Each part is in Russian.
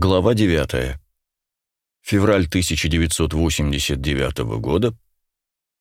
Глава 9. Февраль 1989 года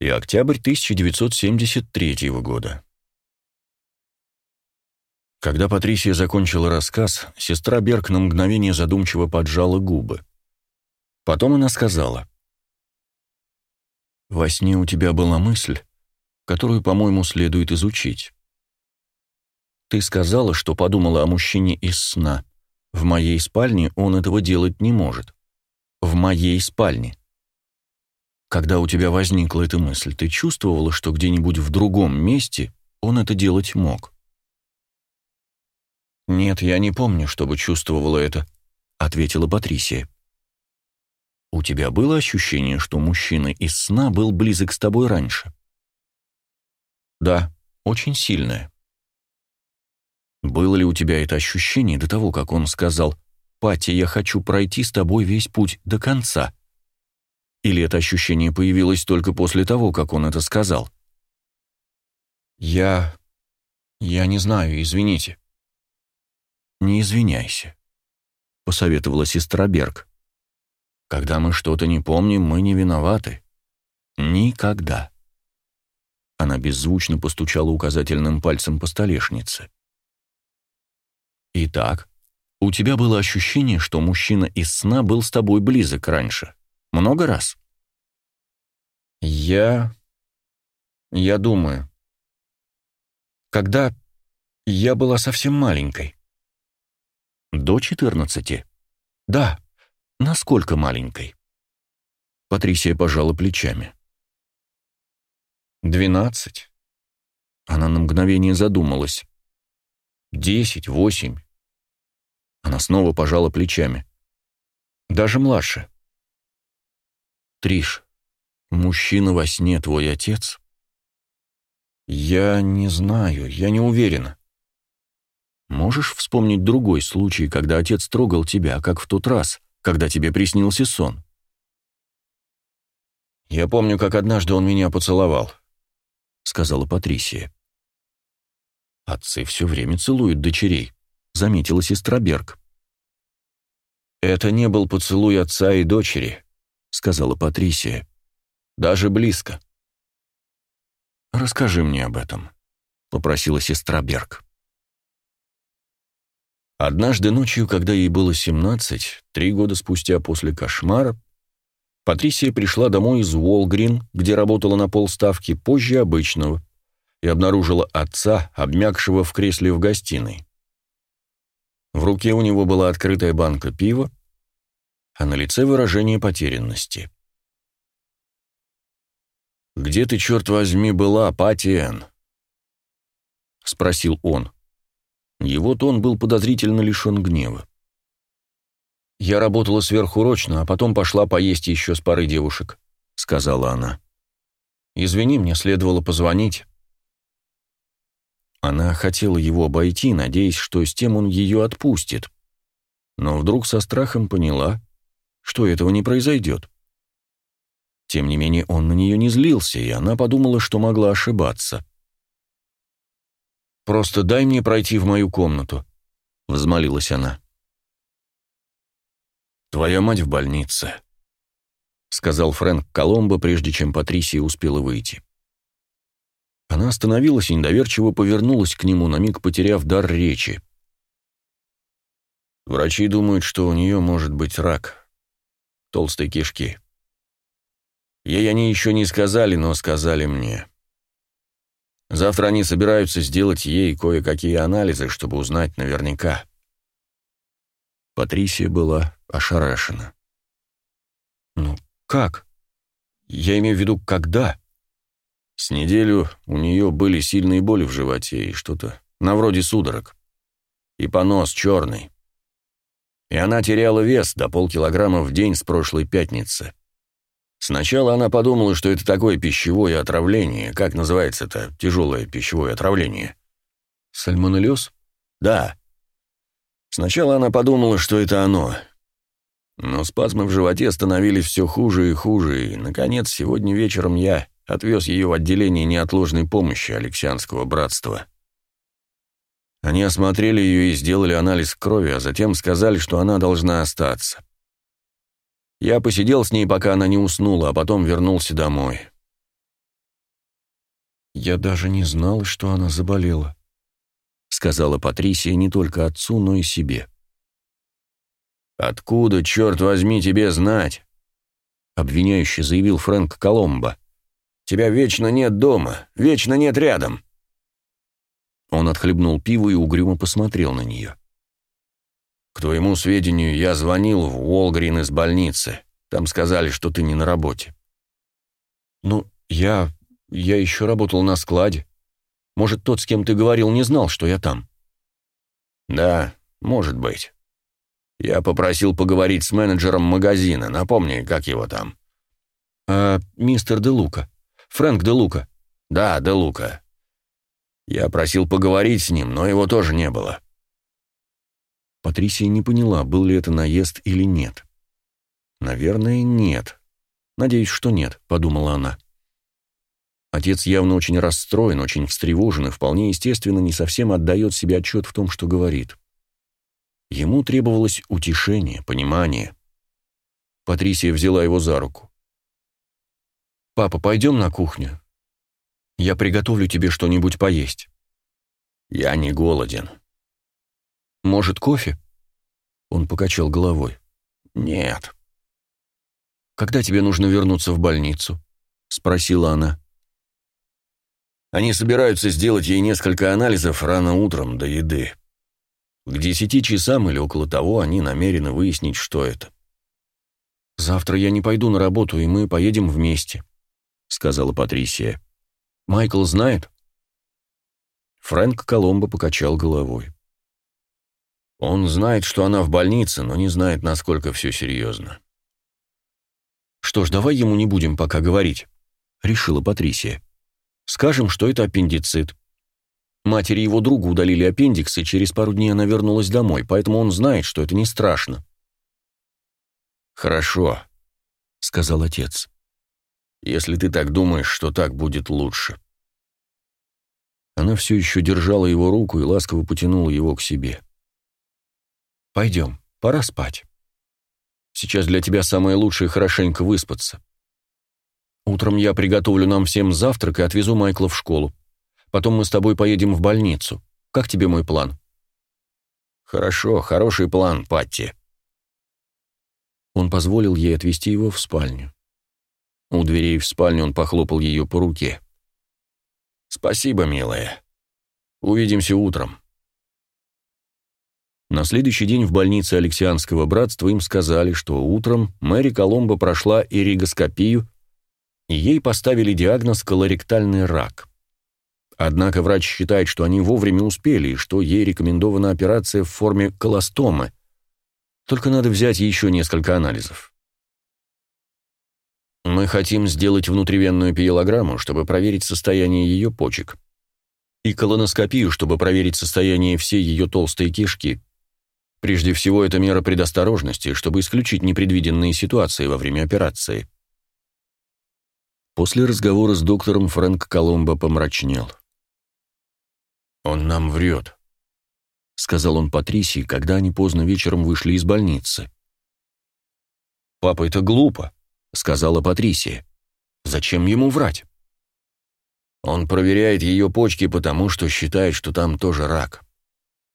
и октябрь 1973 года. Когда Патрисия закончила рассказ, сестра Берг на мгновение задумчиво поджала губы. Потом она сказала. «Во сне у тебя была мысль, которую, по-моему, следует изучить. Ты сказала, что подумала о мужчине из сна. В моей спальне он этого делать не может. В моей спальне. Когда у тебя возникла эта мысль, ты чувствовала, что где-нибудь в другом месте он это делать мог? «Нет, я не помню, чтобы чувствовала это», — ответила Патрисия. «У тебя было ощущение, что мужчина из сна был близок с тобой раньше?» «Да, очень сильное. Было ли у тебя это ощущение до того, как он сказал «Пати, я хочу пройти с тобой весь путь до конца»? Или это ощущение появилось только после того, как он это сказал? Я... я не знаю, извините. Не извиняйся, посоветовала сестра Берг. Когда мы что-то не помним, мы не виноваты. Никогда. Она беззвучно постучала указательным пальцем по столешнице. Итак, у тебя было ощущение, что мужчина из сна был с тобой близок раньше. Много раз? Я... Я думаю. Когда я была совсем маленькой. До 14? Да. Насколько маленькой? Патрисия пожала плечами. «Двенадцать». Она на мгновение задумалась. Десять, восемь. Она снова пожала плечами. Даже младше. Триш, мужчина во сне твой отец? Я не знаю, я не уверена. Можешь вспомнить другой случай, когда отец трогал тебя, как в тот раз, когда тебе приснился сон? Я помню, как однажды он меня поцеловал, сказала Патрисия. Отцы все время целуют дочерей, заметила сестра Берг. Это не был поцелуй отца и дочери, сказала Патрисия. Даже близко. Расскажи мне об этом, попросила сестра Берг. Однажды ночью, когда ей было 17, три года спустя после кошмара, Патрисия пришла домой из Уолгрин, где работала на полставки позже обычного, и обнаружила отца, обмякшего в кресле в гостиной. В руке у него была открытая банка пива, а на лице выражение потерянности. «Где ты, черт возьми, была, Патиэн?» — спросил он. Его тон был подозрительно лишен гнева. «Я работала сверхурочно, а потом пошла поесть еще с парой девушек», — сказала она. «Извини, мне следовало позвонить». Она хотела его обойти, надеясь, что с тем он ее отпустит. Но вдруг со страхом поняла, что этого не произойдет. Тем не менее, он на нее не злился, и она подумала, что могла ошибаться. «Просто дай мне пройти в мою комнату», — взмолилась она. «Твоя мать в больнице», — сказал Фрэнк Коломбо, прежде чем Патрисия успела выйти. Она остановилась и недоверчиво повернулась к нему, на миг потеряв дар речи. Врачи думают, что у нее может быть рак. Толстой кишки. Ей они еще не сказали, но сказали мне. Завтра они собираются сделать ей кое-какие анализы, чтобы узнать наверняка. Патрисия была ошарашена. «Ну, как? Я имею в виду, когда?» С неделю у нее были сильные боли в животе и что-то на вроде судорог. И понос черный. И она теряла вес до полкилограмма в день с прошлой пятницы. Сначала она подумала, что это такое пищевое отравление. Как называется это тяжелое пищевое отравление? Сальмонеллез? Да. Сначала она подумала, что это оно. Но спазмы в животе становились все хуже и хуже, и, наконец, сегодня вечером я отвез ее в отделение неотложной помощи Алексианского братства. Они осмотрели ее и сделали анализ крови, а затем сказали, что она должна остаться. Я посидел с ней, пока она не уснула, а потом вернулся домой. «Я даже не знала, что она заболела», — сказала Патрисия не только отцу, но и себе. «Откуда, черт возьми, тебе знать?» — обвиняюще заявил Фрэнк Коломбо. «Тебя вечно нет дома, вечно нет рядом». Он отхлебнул пиво и угрюмо посмотрел на нее. К твоему сведению, я звонил в Уолгрин из больницы. Там сказали, что ты не на работе. Ну, я... я еще работал на складе. Может, тот, с кем ты говорил, не знал, что я там? Да, может быть. Я попросил поговорить с менеджером магазина. Напомни, как его там? А, мистер Де Лука. Фрэнк Де Лука. Да, Де Лука. Я просил поговорить с ним, но его тоже не было. Патрисия не поняла, был ли это наезд или нет. «Наверное, нет. Надеюсь, что нет», — подумала она. Отец явно очень расстроен, очень встревожен и вполне естественно не совсем отдает себе отчет в том, что говорит. Ему требовалось утешение, понимание. Патрисия взяла его за руку. «Папа, пойдем на кухню. Я приготовлю тебе что-нибудь поесть». «Я не голоден», может, кофе?» Он покачал головой. «Нет». «Когда тебе нужно вернуться в больницу?» — спросила она. «Они собираются сделать ей несколько анализов рано утром до еды. К десяти часам или около того они намерены выяснить, что это». «Завтра я не пойду на работу, и мы поедем вместе», — сказала Патрисия. «Майкл знает?» Фрэнк Коломбо покачал головой. Он знает, что она в больнице, но не знает, насколько все серьезно. «Что ж, давай ему не будем пока говорить», — решила Патрисия. «Скажем, что это аппендицит. Матери его другу удалили аппендикс, и через пару дней она вернулась домой, поэтому он знает, что это не страшно». «Хорошо», — сказал отец. «Если ты так думаешь, что так будет лучше». Она все еще держала его руку и ласково потянула его к себе. Пойдем, пора спать. Сейчас для тебя самое лучшее хорошенько выспаться. Утром я приготовлю нам всем завтрак и отвезу Майкла в школу. Потом мы с тобой поедем в больницу. Как тебе мой план? Хорошо, хороший план, Патти. Он позволил ей отвезти его в спальню. У дверей в спальню он похлопал ее по руке. «Спасибо, милая. Увидимся утром». На следующий день в больнице Алексианского братства им сказали, что утром Мэри Коломбо прошла иригоскопию, и ей поставили диагноз колоректальный рак. Однако врач считает, что они вовремя успели, и что ей рекомендована операция в форме колостомы. Только надо взять еще несколько анализов. Мы хотим сделать внутривенную пиелограмму, чтобы проверить состояние ее почек, и колоноскопию, чтобы проверить состояние всей ее толстой кишки, Прежде всего, это мера предосторожности, чтобы исключить непредвиденные ситуации во время операции. После разговора с доктором Фрэнк Коломбо помрачнел. «Он нам врет», — сказал он Патрисии, когда они поздно вечером вышли из больницы. «Папа, это глупо», — сказала Патрисия. «Зачем ему врать?» «Он проверяет ее почки, потому что считает, что там тоже рак».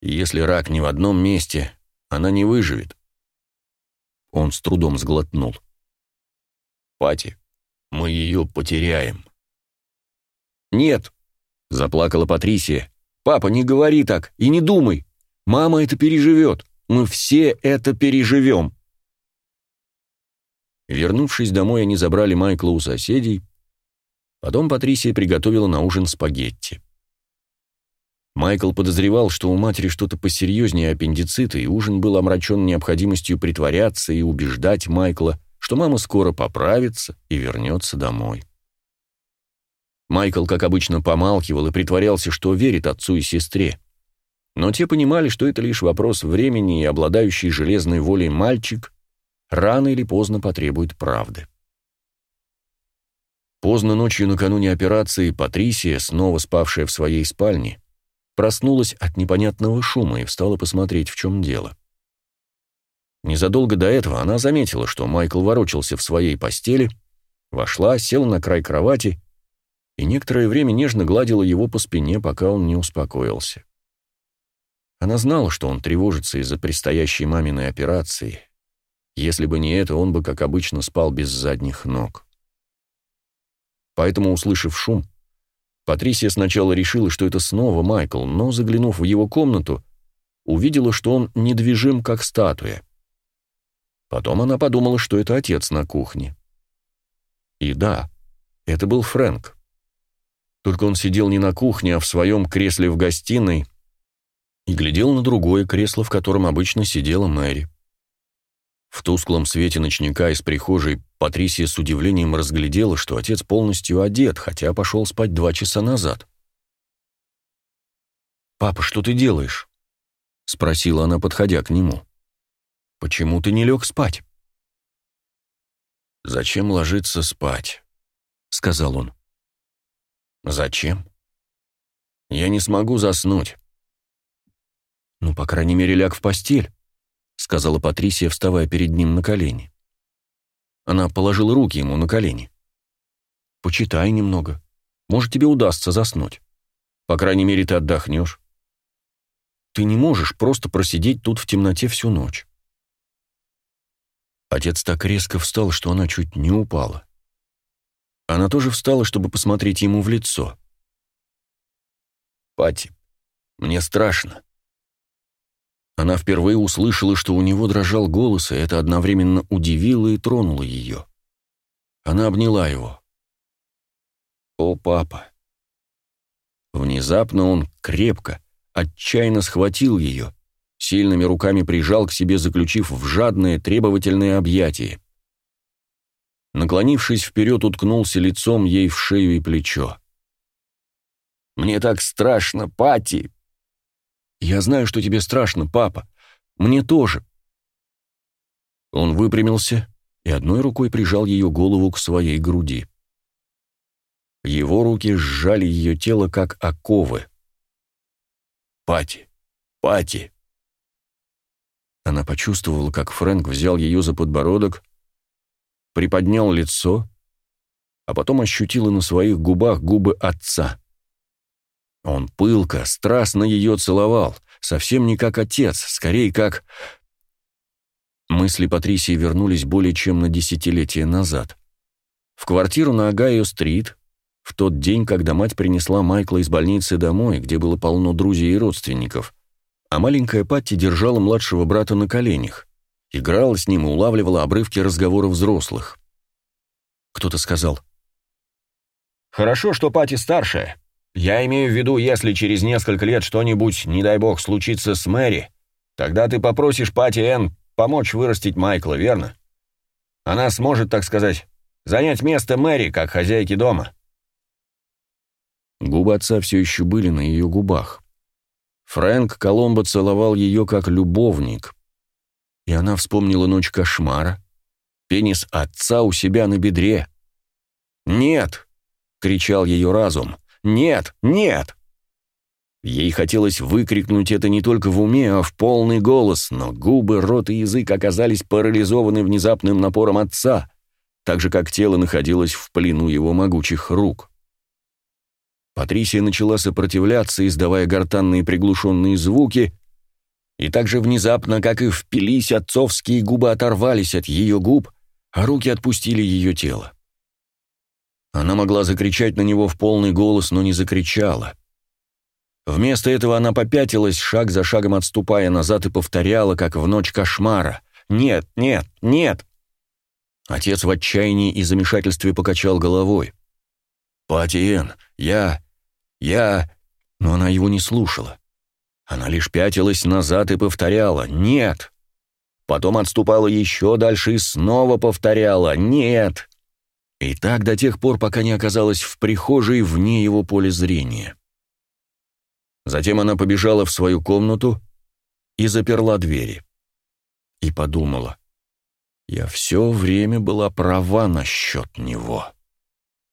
И если рак не в одном месте, она не выживет. Он с трудом сглотнул. Пати, мы ее потеряем. Нет, заплакала Патрисия. Папа, не говори так и не думай. Мама это переживет. Мы все это переживем. Вернувшись домой, они забрали Майкла у соседей. Потом Патрисия приготовила на ужин спагетти. Майкл подозревал, что у матери что-то посерьезнее аппендицита, и ужин был омрачен необходимостью притворяться и убеждать Майкла, что мама скоро поправится и вернется домой. Майкл, как обычно, помалкивал и притворялся, что верит отцу и сестре. Но те понимали, что это лишь вопрос времени, и обладающий железной волей мальчик рано или поздно потребует правды. Поздно ночью накануне операции Патрисия, снова спавшая в своей спальне, проснулась от непонятного шума и встала посмотреть, в чем дело. Незадолго до этого она заметила, что Майкл ворочался в своей постели, вошла, села на край кровати и некоторое время нежно гладила его по спине, пока он не успокоился. Она знала, что он тревожится из-за предстоящей маминой операции. Если бы не это, он бы, как обычно, спал без задних ног. Поэтому, услышав шум, Патрисия сначала решила, что это снова Майкл, но, заглянув в его комнату, увидела, что он недвижим, как статуя. Потом она подумала, что это отец на кухне. И да, это был Фрэнк. Только он сидел не на кухне, а в своем кресле в гостиной и глядел на другое кресло, в котором обычно сидела Мэри. В тусклом свете ночника из прихожей Патрисия с удивлением разглядела, что отец полностью одет, хотя пошел спать два часа назад. «Папа, что ты делаешь?» — спросила она, подходя к нему. «Почему ты не лег спать?» «Зачем ложиться спать?» — сказал он. «Зачем? Я не смогу заснуть». «Ну, по крайней мере, ляг в постель», — сказала Патрисия, вставая перед ним на колени. Она положила руки ему на колени. «Почитай немного. Может, тебе удастся заснуть. По крайней мере, ты отдохнешь. Ты не можешь просто просидеть тут в темноте всю ночь». Отец так резко встал, что она чуть не упала. Она тоже встала, чтобы посмотреть ему в лицо. «Пати, мне страшно». Она впервые услышала, что у него дрожал голос, и это одновременно удивило и тронуло ее. Она обняла его. «О, папа!» Внезапно он крепко, отчаянно схватил ее, сильными руками прижал к себе, заключив в жадное, требовательное объятие. Наклонившись вперед, уткнулся лицом ей в шею и плечо. «Мне так страшно, Пати!» «Я знаю, что тебе страшно, папа. Мне тоже». Он выпрямился и одной рукой прижал ее голову к своей груди. Его руки сжали ее тело, как оковы. «Пати! Пати!» Она почувствовала, как Фрэнк взял ее за подбородок, приподнял лицо, а потом ощутила на своих губах губы отца. Он пылко, страстно ее целовал, совсем не как отец, скорее как... Мысли Патрисии вернулись более чем на десятилетие назад. В квартиру на Огайо-стрит, в тот день, когда мать принесла Майкла из больницы домой, где было полно друзей и родственников, а маленькая Патти держала младшего брата на коленях, играла с ним и улавливала обрывки разговоров взрослых. Кто-то сказал, «Хорошо, что Пати старшая. Я имею в виду, если через несколько лет что-нибудь, не дай бог, случится с Мэри, тогда ты попросишь Пати Энн помочь вырастить Майкла, верно? Она сможет, так сказать, занять место Мэри, как хозяйки дома». Губы отца все еще были на ее губах. Фрэнк Коломбо целовал ее как любовник. И она вспомнила ночь кошмара, пенис отца у себя на бедре. «Нет!» — кричал ее разум. Нет, нет!» Ей хотелось выкрикнуть это не только в уме, а в полный голос, но губы, рот и язык оказались парализованы внезапным напором отца, так же, как тело находилось в плену его могучих рук. Патрисия начала сопротивляться, издавая гортанные приглушенные звуки, и так же внезапно, как и впились, отцовские губы оторвались от ее губ, а руки отпустили ее тело. Она могла закричать на него в полный голос, но не закричала. Вместо этого она попятилась, шаг за шагом отступая назад и повторяла, как в ночь кошмара. «Нет, нет, нет!» Отец в отчаянии и замешательстве покачал головой. «Патиен, я... я...» Но она его не слушала. Она лишь пятилась назад и повторяла «нет». Потом отступала еще дальше и снова повторяла «нет». И так до тех пор, пока не оказалась в прихожей вне его поля зрения. Затем она побежала в свою комнату и заперла двери. И подумала, я все время была права насчет него.